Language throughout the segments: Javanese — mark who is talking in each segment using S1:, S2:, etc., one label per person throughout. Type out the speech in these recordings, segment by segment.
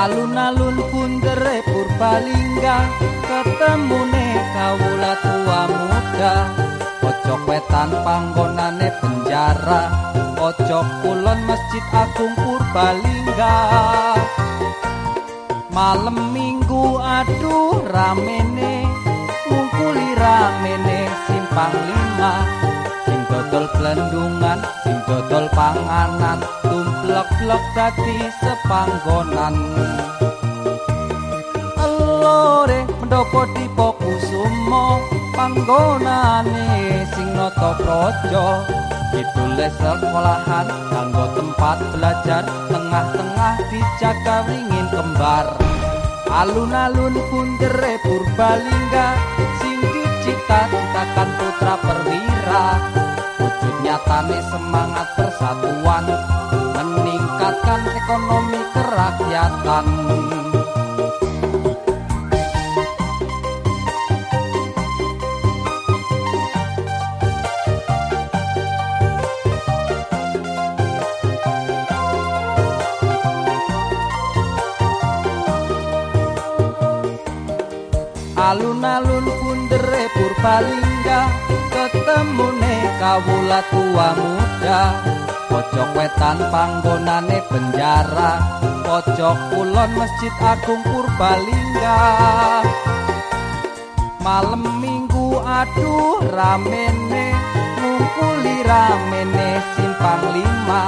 S1: alun-alun bundere purbalingga ketemune kawula tua muda. Pojok wetan panggonane penjara pojok kulon masjid agung purbalingga. Malem minggu aduh ramene ngungkuli ramene simpang lima. Sing dodol blendungan sing dodol panganan tumplek-plek dadi sepanggonan. Elore mendopo tipe kusumo panggonane sing nata praja. Ditulis sekolahan kanggo tempat belajar tengah-tengah dijaga wingin kembar. Alun-alun bundere purbalingga sing dicita-citakan putra perwira. Wujud nyatane semangat persatuan kerakyatan alun-alun bundere purbalingga ketemune kawula tua muda. Pojok wetan panggonane penjara pojok kulon masjid agung purbalingga. Malam minggu aduh ramene ngumpuli ramene simpang lima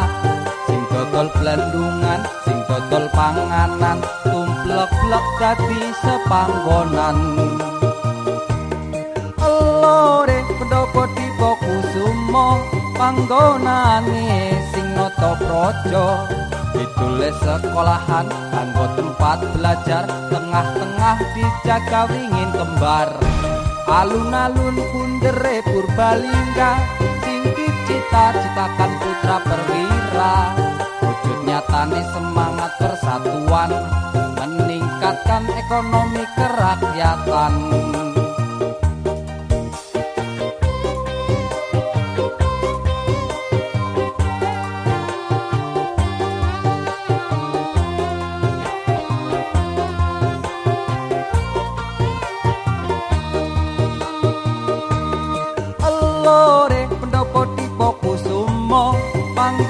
S1: sing dodol blendungan sing dodol panganan tumplek-plek dadi sepanggonan. Elore pendopo tipe kusumo panggonane nata praja. Ditulis sekolahan kanggo tempat belajar tengah-tengah dijaga wingin kembar. Alun-alun bundere purbalingga sing dicita-citakan putra perwira. Wujud nyatane semangat persatuan meningkatkan ekonomi kerakyatan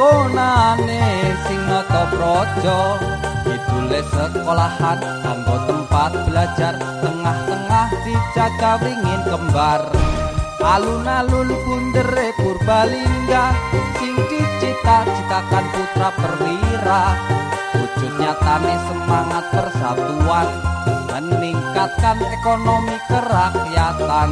S1: panggonane sing nata praja. Ditulis sekolahan kanggo tempat belajar tengah-tengah dijaga wingin kembar. Alun-alun bundere purbalingga sing dicita-citakan putra perwira. Wujud nyatane semangat persatuan meningkatkan ekonomi kerakyatan